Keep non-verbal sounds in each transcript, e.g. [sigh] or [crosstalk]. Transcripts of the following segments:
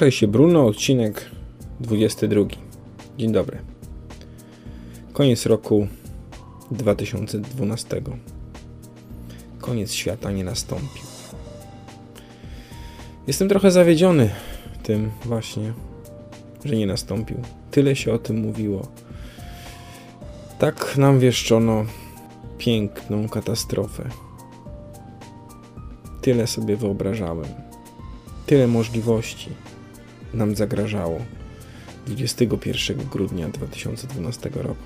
Ruszaj się Bruno, odcinek 22. Dzień dobry. Koniec roku 2012. Koniec świata nie nastąpił. Jestem trochę zawiedziony tym właśnie, że nie nastąpił. Tyle się o tym mówiło. Tak nam wieszczono piękną katastrofę. Tyle sobie wyobrażałem. Tyle możliwości nam zagrażało 21 grudnia 2012 roku.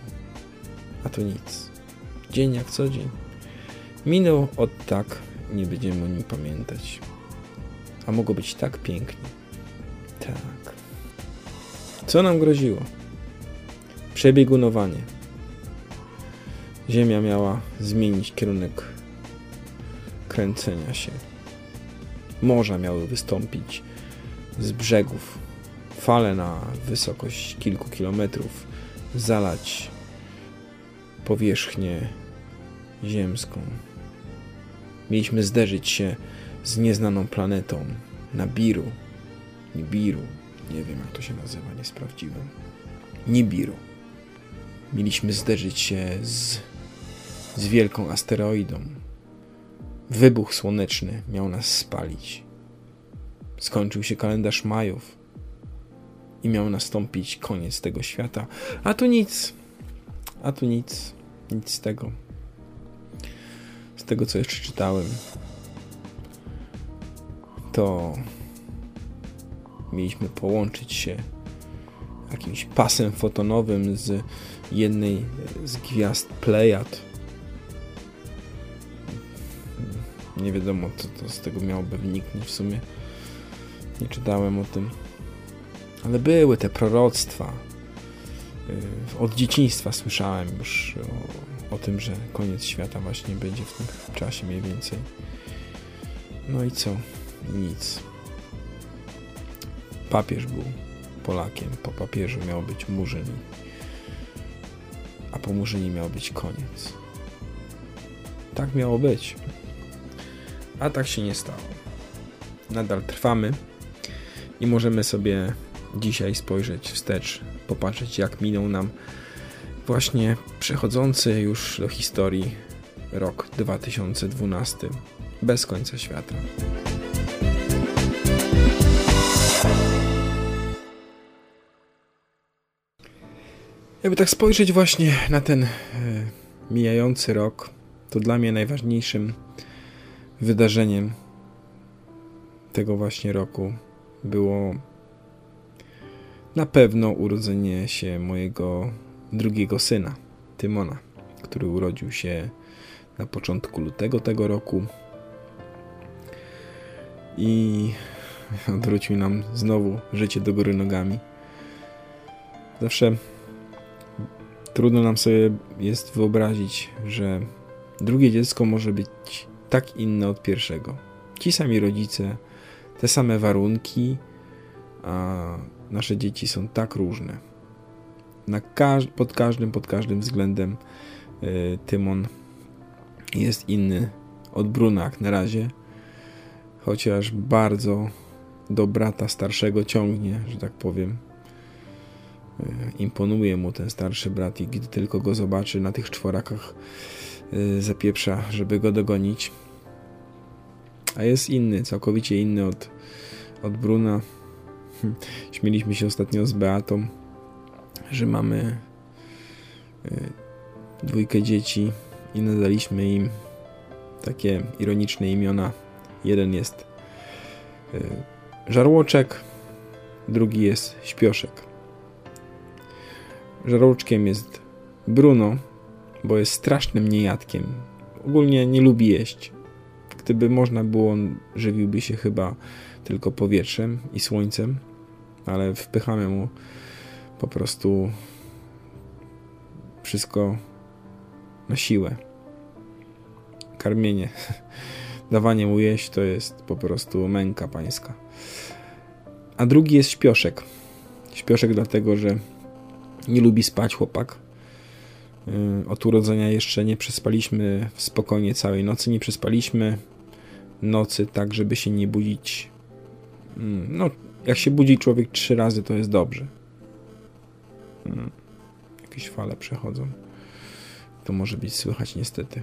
A to nic. Dzień jak co dzień. Minął od tak, nie będziemy o nim pamiętać. A mogło być tak pięknie. Tak. Co nam groziło? Przebiegunowanie. Ziemia miała zmienić kierunek kręcenia się. Morza miały wystąpić z brzegów. Fale na wysokość kilku kilometrów zalać powierzchnię ziemską. Mieliśmy zderzyć się z nieznaną planetą Nabiru, Nibiru, nie wiem jak to się nazywa, nie sprawdziłem. Nibiru. Mieliśmy zderzyć się z, z wielką asteroidą. Wybuch słoneczny miał nas spalić. Skończył się kalendarz Majów i miał nastąpić koniec tego świata. A tu nic. A tu nic. Nic z tego. Z tego, co jeszcze czytałem, to mieliśmy połączyć się jakimś pasem fotonowym z jednej z gwiazd Plejad. Nie wiadomo, co to z tego miałoby wyniknąć w sumie. Nie czytałem o tym. Ale były te proroctwa. Y, od dzieciństwa słyszałem już o, o tym, że koniec świata właśnie będzie w tym czasie mniej więcej. No i co? Nic. Papież był Polakiem. Po papieżu miał być Murzyn. A po Murzyni miał być koniec. Tak miało być. A tak się nie stało. Nadal trwamy i możemy sobie dzisiaj spojrzeć wstecz, popatrzeć jak minął nam właśnie przechodzący już do historii rok 2012 bez końca świata. Jakby tak spojrzeć właśnie na ten e, mijający rok, to dla mnie najważniejszym wydarzeniem tego właśnie roku było na pewno urodzenie się mojego drugiego syna, Tymona, który urodził się na początku lutego tego roku i odwrócił nam znowu życie do góry nogami. Zawsze trudno nam sobie jest wyobrazić, że drugie dziecko może być tak inne od pierwszego. Ci sami rodzice, te same warunki, a nasze dzieci są tak różne. Na każ pod każdym, pod każdym względem y, Tymon jest inny od Bruna jak na razie, chociaż bardzo do brata starszego ciągnie, że tak powiem. Y, imponuje mu ten starszy brat i gdy tylko go zobaczy na tych czworakach y, zapieprza, żeby go dogonić. A jest inny, całkowicie inny od, od Bruna. [laughs] Śmieliśmy się ostatnio z Beatą, że mamy y, dwójkę dzieci i nadaliśmy im takie ironiczne imiona. Jeden jest y, Żarłoczek, drugi jest śpioszek. Żarłoczkiem jest Bruno, bo jest strasznym niejadkiem. Ogólnie nie lubi jeść. Gdyby można było, żywiłby się chyba tylko powietrzem i słońcem, ale wpychamy mu po prostu wszystko na siłę. Karmienie, [laughs] dawanie mu jeść to jest po prostu męka pańska. A drugi jest śpioszek. Śpioszek dlatego, że nie lubi spać chłopak. Y, od urodzenia jeszcze nie przespaliśmy spokojnie całej nocy. Nie przespaliśmy nocy tak, żeby się nie budzić. Mm, no, jak się budzi człowiek trzy razy, to jest dobrze. Mm, jakieś fale przechodzą. To może być słychać niestety.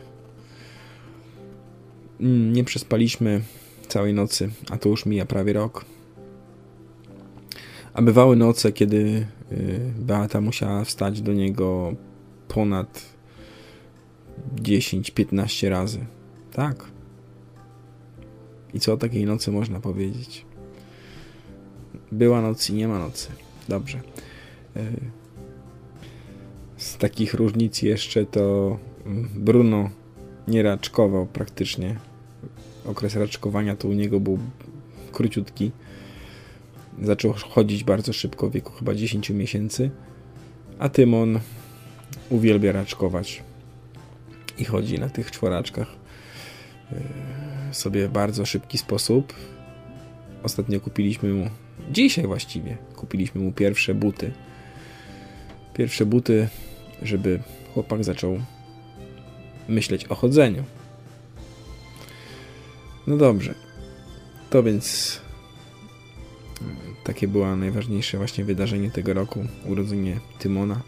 Mm, nie przespaliśmy całej nocy, a to już mija prawie rok. A bywały noce, kiedy y, Beata musiała wstać do niego ponad 10-15 razy. Tak. I co o takiej nocy można powiedzieć? Była noc i nie ma nocy. Dobrze. Y, z takich różnic jeszcze to Bruno nie raczkował praktycznie. Okres raczkowania to u niego był króciutki. Zaczął chodzić bardzo szybko, w wieku chyba 10 miesięcy. A Tymon uwielbia raczkować. I chodzi na tych czworaczkach e, sobie w bardzo szybki sposób. Ostatnio kupiliśmy mu, dzisiaj właściwie, kupiliśmy mu pierwsze buty. Pierwsze buty, żeby chłopak zaczął myśleć o chodzeniu. No dobrze. To więc takie było najważniejsze właśnie wydarzenie tego roku, urodzenie Tymona.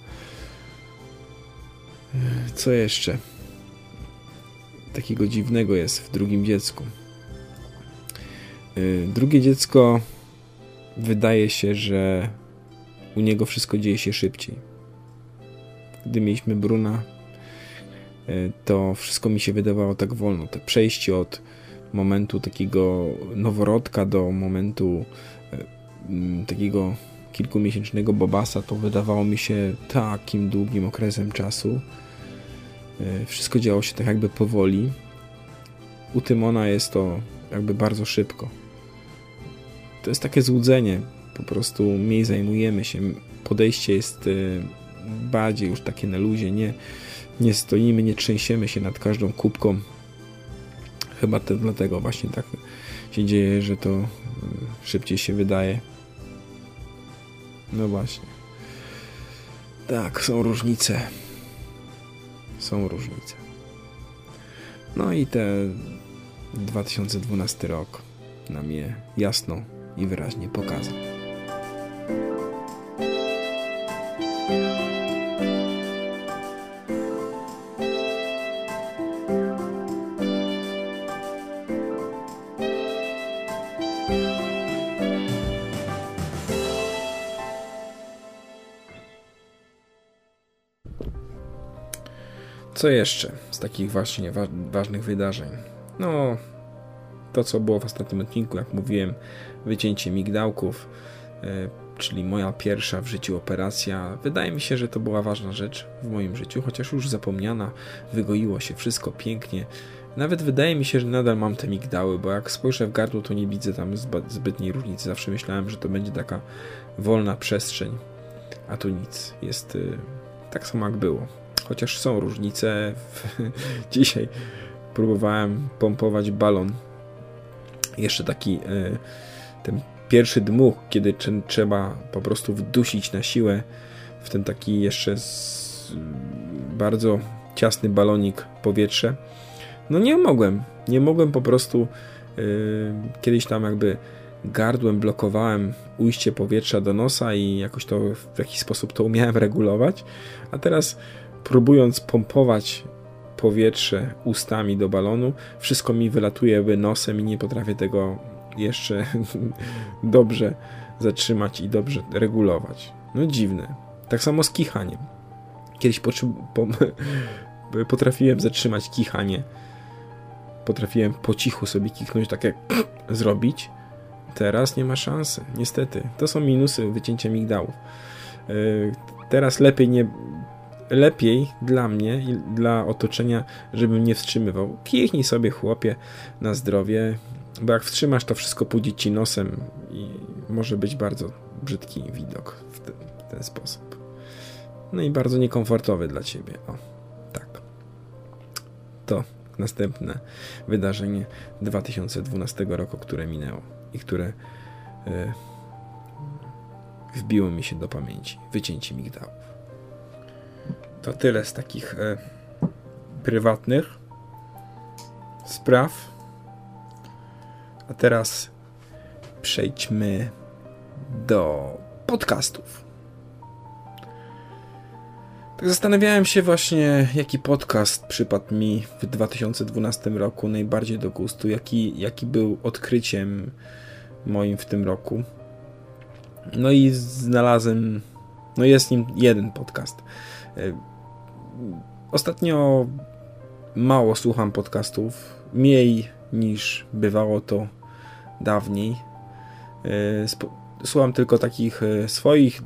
Co jeszcze? Takiego dziwnego jest w drugim dziecku. Drugie dziecko wydaje się, że u niego wszystko dzieje się szybciej. Gdy mieliśmy Bruna, to wszystko mi się wydawało tak wolno. To przejście od momentu takiego noworodka do momentu Mm, takiego kilkumiesięcznego Bobasa to wydawało mi się takim długim okresem czasu. E, wszystko działo się tak jakby powoli. U Tymona jest to jakby bardzo szybko. To jest takie złudzenie. Po prostu mniej zajmujemy się. Podejście jest e, bardziej już takie na luzie. Nie, nie stoimy, nie trzęsiemy się nad każdą kubką. Chyba to dlatego właśnie tak się dzieje, że to e, szybciej się wydaje. No właśnie. Tak, są różnice. Są różnice. No i te 2012 rok nam je jasno i wyraźnie pokazał. Co jeszcze z takich właśnie wa ważnych wydarzeń? No, to co było w ostatnim odcinku, jak mówiłem, wycięcie migdałków, yy, czyli moja pierwsza w życiu operacja. Wydaje mi się, że to była ważna rzecz w moim życiu, chociaż już zapomniana, wygoiło się wszystko pięknie. Nawet wydaje mi się, że nadal mam te migdały, bo jak spojrzę w gardło, to nie widzę tam zbytniej różnicy. Zawsze myślałem, że to będzie taka wolna przestrzeń, a tu nic. Jest yy, tak samo jak było chociaż są różnice. [laughs] Dzisiaj próbowałem pompować balon. Jeszcze taki e, ten pierwszy dmuch, kiedy trzeba po prostu wdusić na siłę w ten taki jeszcze bardzo ciasny balonik powietrze. No nie mogłem. Nie mogłem po prostu e, kiedyś tam jakby gardłem blokowałem ujście powietrza do nosa i jakoś to w jakiś sposób to umiałem [laughs] regulować, a teraz próbując pompować powietrze ustami do balonu, wszystko mi wylatuje nosem i nie potrafię tego jeszcze [laughs] dobrze zatrzymać i dobrze regulować. No dziwne. Tak samo z kichaniem. Kiedyś po, [laughs] potrafiłem zatrzymać kichanie. Potrafiłem po cichu sobie kichnąć, tak jak [clears throat] zrobić. Teraz nie ma szansy, niestety. To są minusy wycięcia migdałów. Yy, teraz lepiej nie. Lepiej dla mnie i dla otoczenia, żebym nie wstrzymywał. Kichnij sobie, chłopie, na zdrowie, bo jak wstrzymasz, to wszystko pójdzie ci nosem i może być bardzo brzydki widok w, te, w ten sposób. No i bardzo niekomfortowy dla ciebie. O, tak. To następne wydarzenie 2012 roku, które minęło i które y, wbiło mi się do pamięci. Wycięcie migdałów. To tyle z takich y, prywatnych spraw. A teraz przejdźmy do podcastów. Tak zastanawiałem się właśnie, jaki podcast przypadł mi w 2012 roku najbardziej do gustu, jaki, jaki był odkryciem moim w tym roku. No i znalazłem, no jest nim jeden podcast. Ostatnio mało słucham podcastów, mniej niż bywało to dawniej. E, słucham tylko takich e, swoich,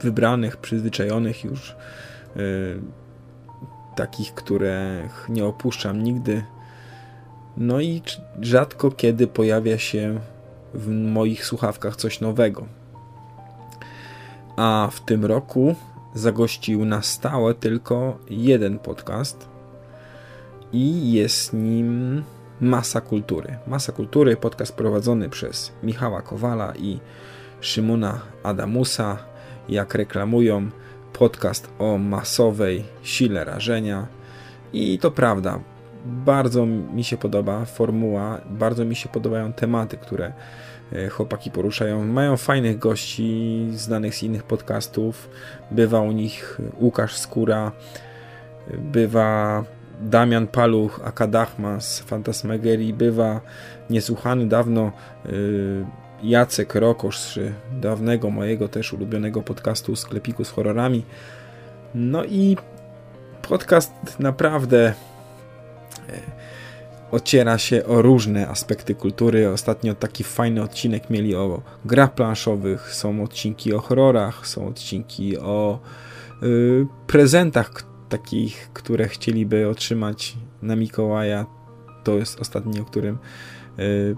wybranych, przyzwyczajonych już, takich, których nie opuszczam nigdy. No i rzadko kiedy pojawia się w moich słuchawkach coś nowego. A w tym roku zagościł na stałe tylko jeden podcast i jest nim Masa Kultury. Masa Kultury, podcast prowadzony przez Michała Kowala i Szymona Adamusa, jak reklamują podcast o masowej sile rażenia. I to prawda, bardzo mi się podoba formuła, bardzo mi się podobają tematy, które chłopaki poruszają. Mają fajnych gości znanych z innych podcastów. Bywa u nich Łukasz Skóra, bywa Damian Paluch, Akadachma z Fantasmagerii, bywa niesłuchany dawno e, Jacek Rokosz, dawnego mojego też ulubionego podcastu Sklepiku z horrorami. No i podcast naprawdę E, ociera się o różne aspekty kultury. Ostatnio taki fajny odcinek mieli o grach planszowych, są odcinki o horrorach, są odcinki o y, prezentach takich, które chcieliby otrzymać na Mikołaja. To jest ostatni, o którym, y,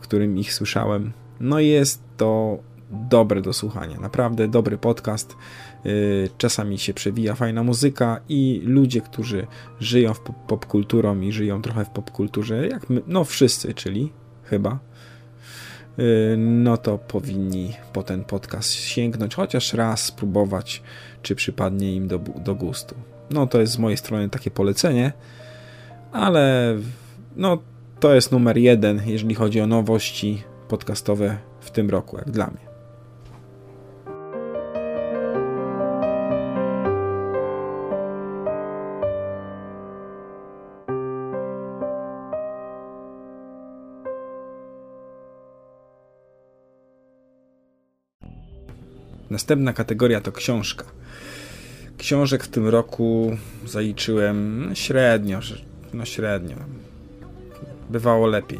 którym ich słyszałem. No jest to dobre do słuchania. Naprawdę dobry podcast. Y, czasami się przewija fajna muzyka i ludzie, którzy żyją w popkulturą i żyją trochę w popkulturze, jak my, no wszyscy, czyli chyba, y, no to powinni po ten podcast sięgnąć, chociaż raz spróbować, czy przypadnie im do, do gustu. No to jest z mojej strony takie polecenie, ale no to jest numer jeden, jeżeli chodzi o nowości podcastowe w tym roku, jak dla mnie. Następna kategoria to książka. Książek w tym roku zaliczyłem średnio, no średnio. Bywało lepiej.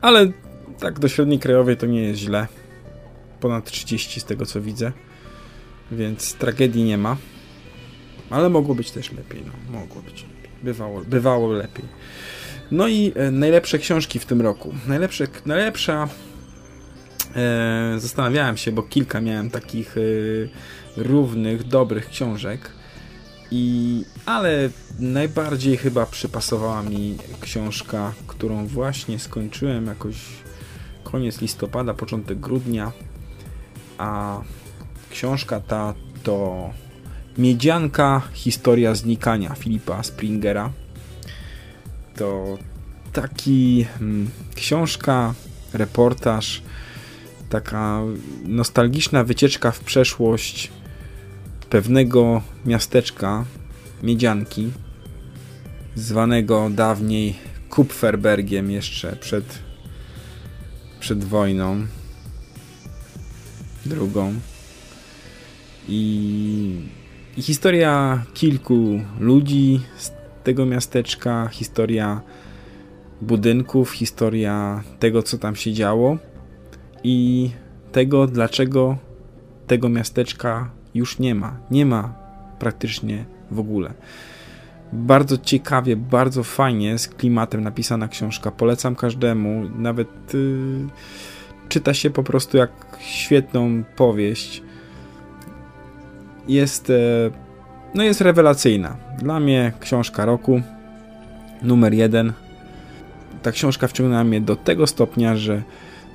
Ale tak do średniej krajowej to nie jest źle. Ponad 30 z tego co widzę. Więc tragedii nie ma. Ale mogło być też lepiej. No, mogło być lepiej. Bywało, bywało lepiej. No i e, najlepsze książki w tym roku. Najlepsze, najlepsza zastanawiałem się, bo kilka miałem takich e, równych, dobrych książek. I, ale najbardziej chyba przypasowała mi książka, którą właśnie skończyłem jakoś koniec listopada, początek grudnia. A książka ta to Miedzianka Historia znikania Filipa Springera. To taki hmm, książka, reportaż taka nostalgiczna wycieczka w przeszłość pewnego miasteczka, Miedzianki, zwanego dawniej Kupferbergiem jeszcze przed, przed wojną drugą. I, I historia kilku ludzi z tego miasteczka, historia budynków, historia tego, co tam się działo i tego, dlaczego tego miasteczka już nie ma. Nie ma praktycznie w ogóle. Bardzo ciekawie, bardzo fajnie, z klimatem napisana książka. Polecam każdemu. Nawet yy, czyta się po prostu jak świetną powieść. Jest, yy, no jest rewelacyjna. Dla mnie książka roku numer jeden. Ta książka wciągnęła mnie do tego stopnia, że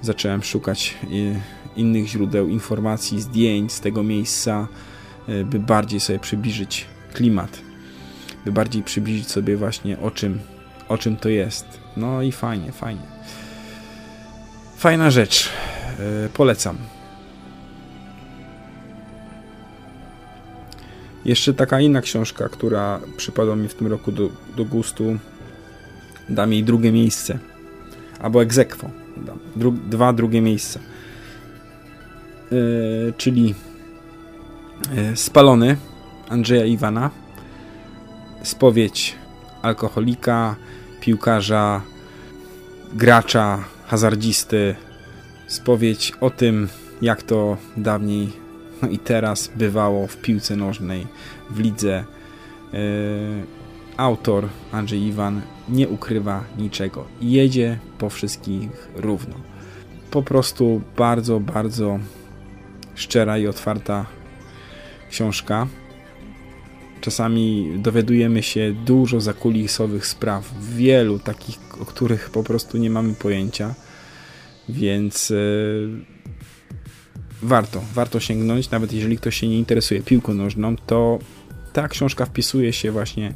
zacząłem szukać yy, innych źródeł informacji, zdjęć z tego miejsca, y, by bardziej sobie przybliżyć klimat, by bardziej przybliżyć sobie właśnie o czym, o czym to jest. No i fajnie, fajnie. Fajna rzecz. Y, polecam. Jeszcze taka inna książka, która przypadła mi w tym roku do, do gustu. Dam jej drugie miejsce. Albo egzekwo. Dru dwa drugie miejsca. Yy, czyli yy, Spalony Andrzeja Iwana. Spowiedź alkoholika, piłkarza, gracza, hazardzisty. Spowiedź o tym, jak to dawniej, no i teraz bywało w piłce nożnej, w lidze. Yy, autor Andrzej Iwan nie ukrywa niczego. Jedzie po wszystkich równo. Po prostu bardzo, bardzo szczera i otwarta książka. Czasami dowiadujemy się dużo zakulisowych spraw, wielu takich, o których po prostu nie mamy pojęcia, więc yy, warto, warto sięgnąć, nawet jeżeli ktoś się nie interesuje piłką nożną, to ta książka wpisuje się właśnie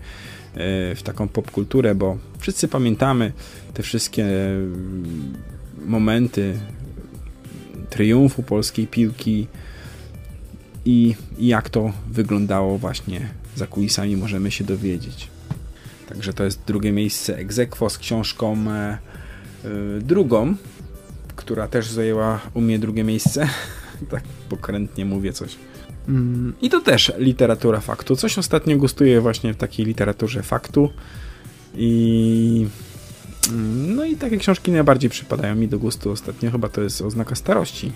w taką popkulturę, bo wszyscy pamiętamy te wszystkie momenty triumfu polskiej piłki i jak to wyglądało właśnie za kulisami możemy się dowiedzieć. Także to jest drugie miejsce Egzekwo z książką e, e, drugą, która też zajęła u mnie drugie miejsce. [laughs] tak pokrętnie mówię coś. Mm, I to też literatura faktu. Coś ostatnio gustuję właśnie w takiej literaturze faktu. I Mm, no i takie książki najbardziej przypadają mi do gustu ostatnio. Chyba to jest oznaka starości,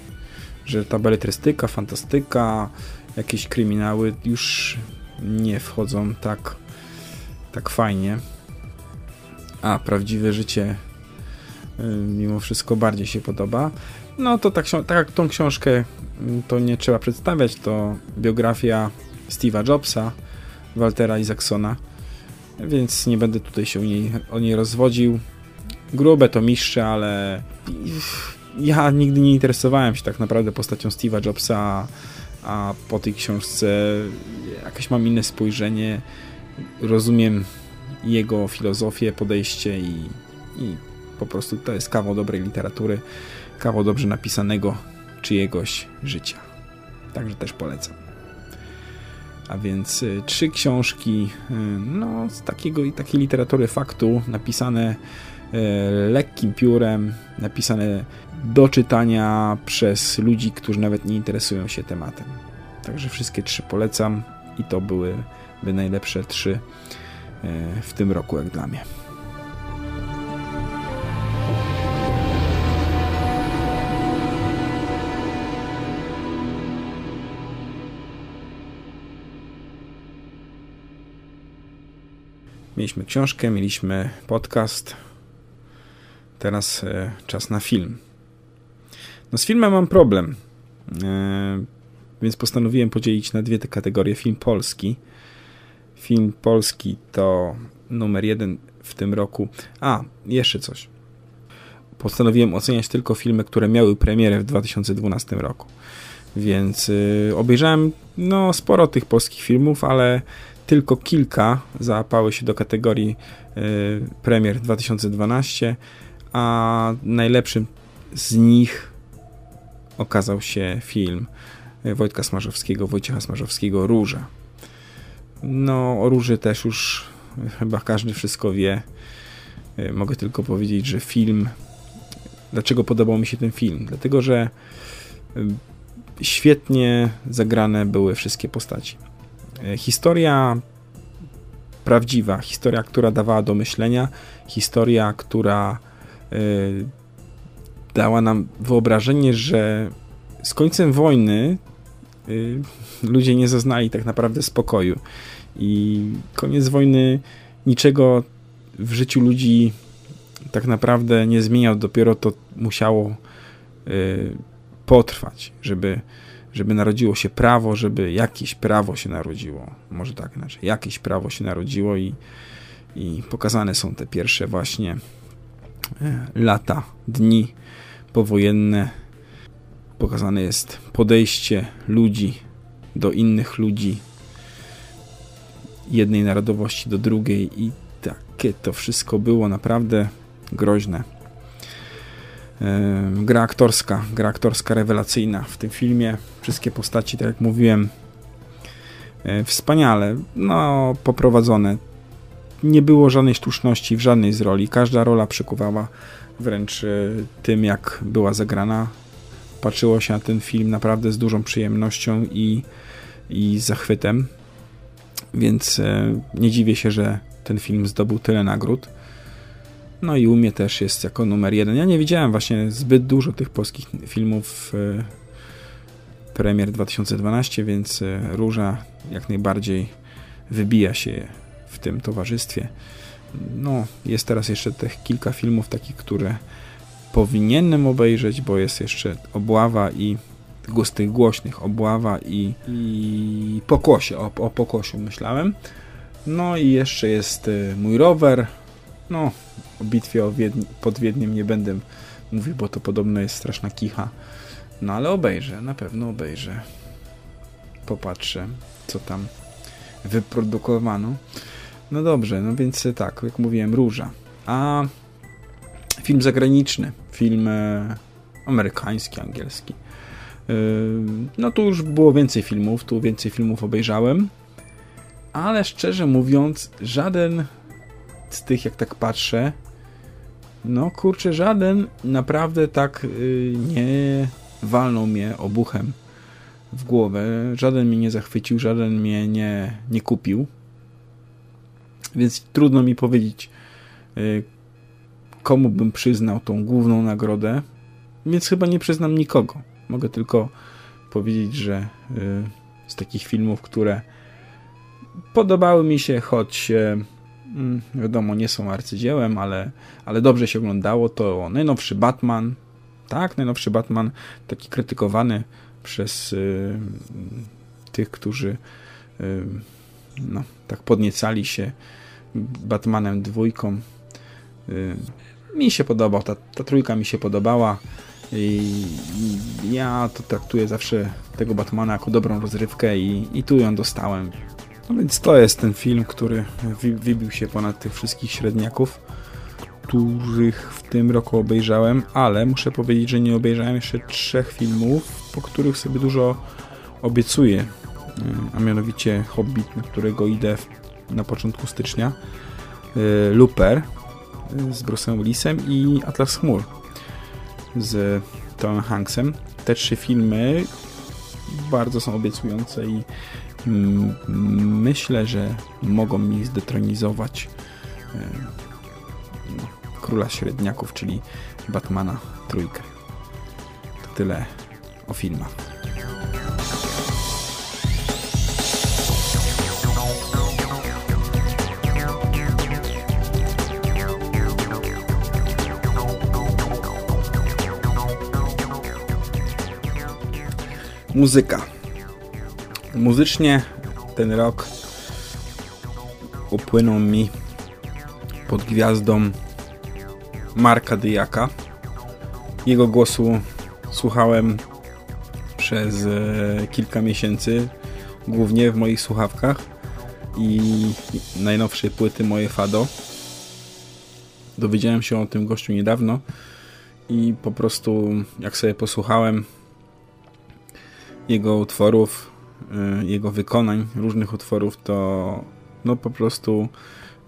że ta beletrystyka, fantastyka, jakieś kryminały już nie wchodzą tak, tak fajnie. A prawdziwe życie y, mimo wszystko bardziej się podoba. No to tak, tak tą książkę to nie trzeba przedstawiać, to biografia Steve'a Jobsa, Waltera Isaacsona, więc nie będę tutaj się o niej, o niej rozwodził. Grube to mistrze, ale ja nigdy nie interesowałem się tak naprawdę postacią Steve'a Jobsa, a po tej książce jakieś mam inne spojrzenie, rozumiem jego filozofię, podejście i, i po prostu to jest kawał dobrej literatury, kawał dobrze napisanego czyjegoś życia. Także też polecam. A więc y, trzy książki y, no, z takiego i takiej literatury faktu napisane E, lekkim piórem, napisane do czytania przez ludzi, którzy nawet nie interesują się tematem. Także wszystkie trzy polecam i to byłyby najlepsze trzy w tym roku, jak dla mnie. Mieliśmy książkę, mieliśmy podcast, Teraz e, czas na film. No z filmem mam problem, e, więc postanowiłem podzielić na dwie te kategorie. Film polski. Film polski to numer jeden w tym roku. A, jeszcze coś. Postanowiłem oceniać tylko filmy, które miały premierę w 2012 roku. Więc y, obejrzałem no, sporo tych polskich filmów, ale tylko kilka załapały się do kategorii y, premier 2012 a najlepszym z nich okazał się film Wojtka Smarzowskiego, Wojciecha Smarzowskiego Róża. No, o Róży też już chyba każdy wszystko wie. Mogę tylko powiedzieć, że film. Dlaczego podobał mi się ten film? Dlatego, że świetnie zagrane były wszystkie postaci. Historia prawdziwa, historia, która dawała do myślenia, historia, która y, dała nam wyobrażenie, że z końcem wojny y, ludzie nie zaznali tak naprawdę spokoju. I koniec wojny niczego w życiu ludzi tak naprawdę nie zmieniał, dopiero to musiało potrwać, żeby, żeby narodziło się prawo, żeby jakieś prawo się narodziło. Może tak inaczej, jakieś prawo się narodziło i, i pokazane są te pierwsze właśnie e, lata, dni powojenne. Pokazane jest podejście ludzi do innych ludzi, jednej narodowości do drugiej i takie to wszystko było naprawdę groźne. Gra aktorska, gra aktorska rewelacyjna w tym filmie. Wszystkie postaci, tak jak mówiłem, e, wspaniale, no poprowadzone. Nie było żadnej sztuczności w żadnej z roli. Każda rola przykuwała wręcz e, tym, jak była zagrana. Patrzyło się na ten film naprawdę z dużą przyjemnością i, i zachwytem. Więc e, nie dziwię się, że ten film zdobył tyle nagród. No i u mnie też jest jako numer jeden. Ja nie widziałem właśnie zbyt dużo tych polskich filmów e, premier 2012, więc e, Róża jak najbardziej wybija się w tym towarzystwie. No, jest teraz jeszcze tych kilka filmów takich, które powinienem obejrzeć, bo jest jeszcze Obława i z tych głośnych Obława i, i Pokłosie, o, o myślałem. No i jeszcze jest e, mój rower. No, o bitwie o Wiedni, pod Wiedniem nie będę mówił, bo to podobno jest straszna kicha. No ale obejrzę, na pewno obejrzę. Popatrzę, co tam wyprodukowano. No dobrze, no więc tak, jak mówiłem, Róża. A film zagraniczny, film e, amerykański, angielski. E, no tu już było więcej filmów, tu więcej filmów obejrzałem, ale szczerze mówiąc, żaden z tych, jak tak patrzę, no kurczę, żaden naprawdę tak y, nie walnął mnie obuchem w głowę. Żaden mnie nie zachwycił, żaden mnie nie, nie kupił. Więc trudno mi powiedzieć, y, komu bym przyznał tą główną nagrodę. Więc chyba nie przyznam nikogo. Mogę tylko powiedzieć, że y, z takich filmów, które podobały mi się, choć Mm, wiadomo, nie są arcydziełem, ale, ale dobrze się oglądało. To najnowszy Batman, tak, najnowszy Batman, taki krytykowany przez y, tych, którzy y, no, tak podniecali się Batmanem dwójką. Y, mi się podobał, ta, ta trójka mi się podobała i, ja to traktuję zawsze tego Batmana jako dobrą rozrywkę i, i tu ją dostałem. No więc to jest ten film, który wybił się ponad tych wszystkich średniaków, których w tym roku obejrzałem, ale muszę powiedzieć, że nie obejrzałem jeszcze trzech filmów, po których sobie dużo obiecuję, a mianowicie Hobbit, na którego idę na początku stycznia, y, Looper y, z Bruce'em Willisem i Atlas Chmur z Tomem Hanksem. Te trzy filmy bardzo są obiecujące i myślę, że mogą mi zdetronizować e, króla średniaków, czyli Batmana trójkę. To tyle o filmach. Muzyka. Muzycznie ten rok upłynął mi pod gwiazdą Marka Dyjaka. Jego głosu słuchałem przez e, kilka miesięcy, głównie w moich słuchawkach i najnowszej płyty moje Fado. Dowiedziałem się o tym gościu niedawno i po prostu jak sobie posłuchałem jego utworów, Y, jego wykonań, różnych utworów, to no po prostu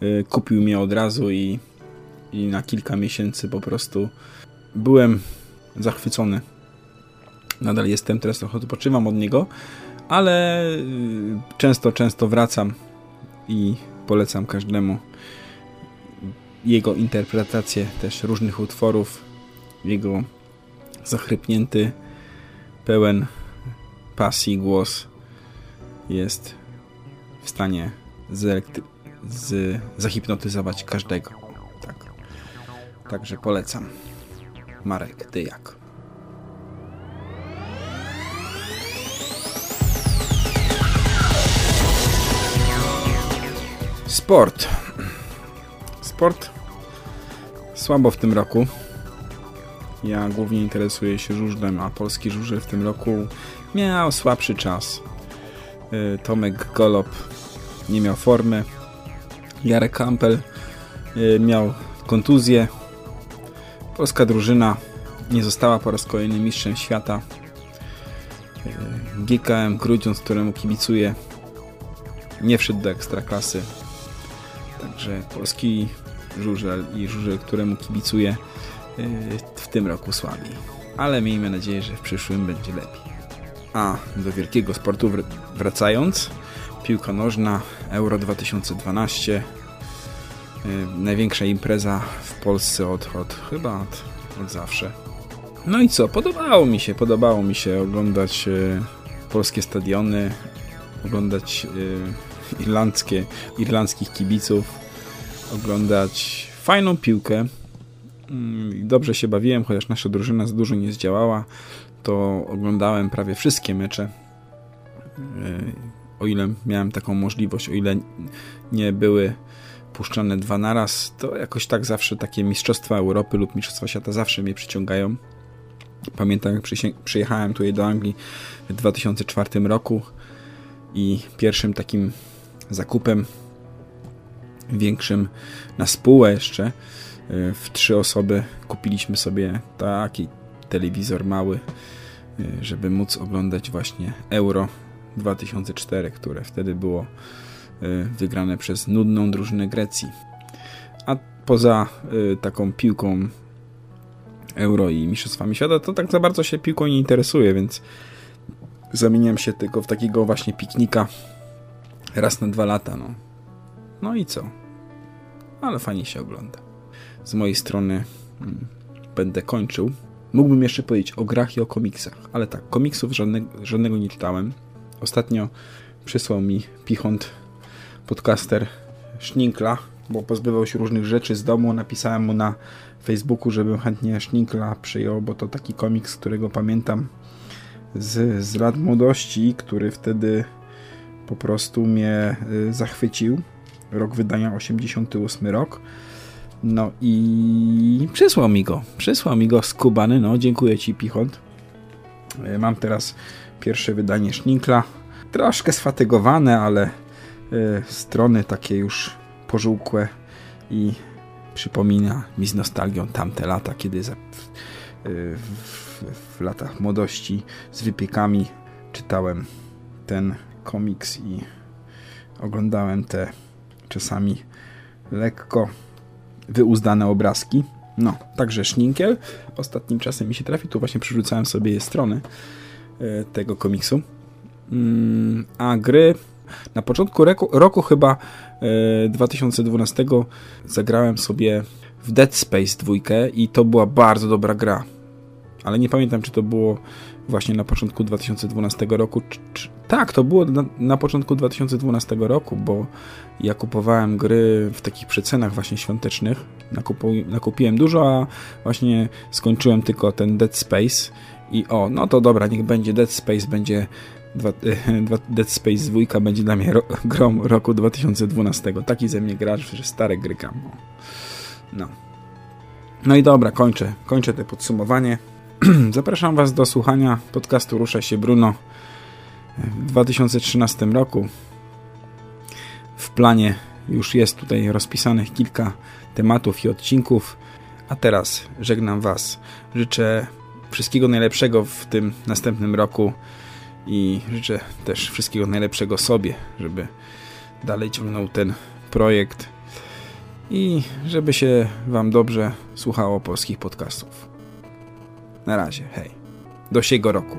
y, kupił mnie od razu i, i na kilka miesięcy po prostu byłem zachwycony. Nadal jestem, teraz trochę odpoczywam od niego, ale y, często, często wracam i polecam każdemu jego interpretację też różnych utworów, jego zachrypnięty, pełen pasji głos jest w stanie z, zahipnotyzować każdego. Tak. Także polecam. Marek Dyjak. Sport. Sport słabo w tym roku. Ja głównie interesuję się żużlem, a polski żużel w tym roku miał słabszy czas. Y, Tomek Golob nie miał formy. Jarek Kampel y, miał kontuzję. Polska drużyna nie została po raz kolejny mistrzem świata. Y, GKM Grudziądz, któremu kibicuję, nie wszedł do ekstraklasy. Także polski żużel i żużel, któremu kibicuję w tym roku słabiej. Ale miejmy nadzieję, że w przyszłym będzie lepiej. A do wielkiego sportu wracając, piłka nożna Euro 2012 największa impreza w Polsce od, od chyba od, od zawsze. No i co? Podobało mi się, podobało mi się oglądać y, polskie stadiony, oglądać y, irlandzkie, irlandzkich kibiców, oglądać fajną piłkę. Mm, dobrze się bawiłem, chociaż nasza drużyna za dużo nie zdziałała, to oglądałem prawie wszystkie mecze. Y, o ile miałem taką możliwość, o ile nie były puszczane dwa naraz, to jakoś tak zawsze takie Mistrzostwa Europy lub Mistrzostwa Świata zawsze mnie przyciągają. Pamiętam, jak przyjechałem tutaj do Anglii w 2004 roku i pierwszym takim zakupem większym na spółę jeszcze w trzy osoby kupiliśmy sobie taki telewizor mały, y, żeby móc oglądać właśnie Euro 2004, które wtedy było y, wygrane przez nudną drużynę Grecji. A poza taką piłką Euro i Mistrzostwami Świata, to tak za bardzo się piłką nie interesuje, więc zamieniam się tylko w takiego właśnie piknika raz na dwa lata. No, no i co? Ale fajnie się ogląda. Z mojej strony hmm, będę kończył. Mógłbym jeszcze powiedzieć o grach i o komiksach, ale tak, komiksów żadnego, żadnego nie czytałem. Ostatnio przysłał mi Pichont, podcaster Szninkla, bo pozbywał się różnych rzeczy z domu. Napisałem mu na Facebooku, żebym chętnie Szninkla przyjął, bo to taki komiks, którego pamiętam z, z lat młodości, który wtedy po prostu mnie y, zachwycił. Rok wydania 88 rok. No i przysłał mi go. Przysłał mi go z Kubany. No, dziękuję Ci, Pichont. Y, mam teraz pierwsze wydanie Szninkla. Troszkę sfatygowane, ale y, strony takie już pożółkłe i przypomina mi z nostalgią tamte lata, kiedy za, w, w, w latach młodości z wypiekami czytałem ten komiks i oglądałem te czasami lekko wyuzdane obrazki. No, także Szninkiel. Ostatnim czasem mi się trafi, tu właśnie przerzucałem sobie strony e, tego komiksu. Mm, a gry na początku roku, roku chyba 2012 e, zagrałem sobie w Dead Space 2 i to była bardzo dobra gra. Ale nie pamiętam, czy to było właśnie na początku 2012 roku. Czy, czy, tak, to było na, na, początku 2012 roku, bo ja kupowałem gry w takich przecenach właśnie świątecznych. Nakupu, nakupiłem dużo, a właśnie skończyłem tylko ten Dead Space. I o, no to dobra, niech będzie Dead Space, będzie dwa, [laughs] dwa, Dead Space 2 będzie dla mnie ro, grom roku 2012. Taki ze mnie gracz, że stare gry gram. No. No i dobra, kończę. Kończę te podsumowanie. [clears throat] Zapraszam Was do słuchania podcastu Rusza się Bruno w 2013 roku. W planie już jest tutaj rozpisanych kilka tematów i odcinków, a teraz żegnam Was. Życzę wszystkiego najlepszego w tym następnym roku i życzę też wszystkiego najlepszego sobie, żeby dalej ciągnął ten projekt i żeby się Wam dobrze słuchało polskich podcastów. Na razie, hej. Do siego roku.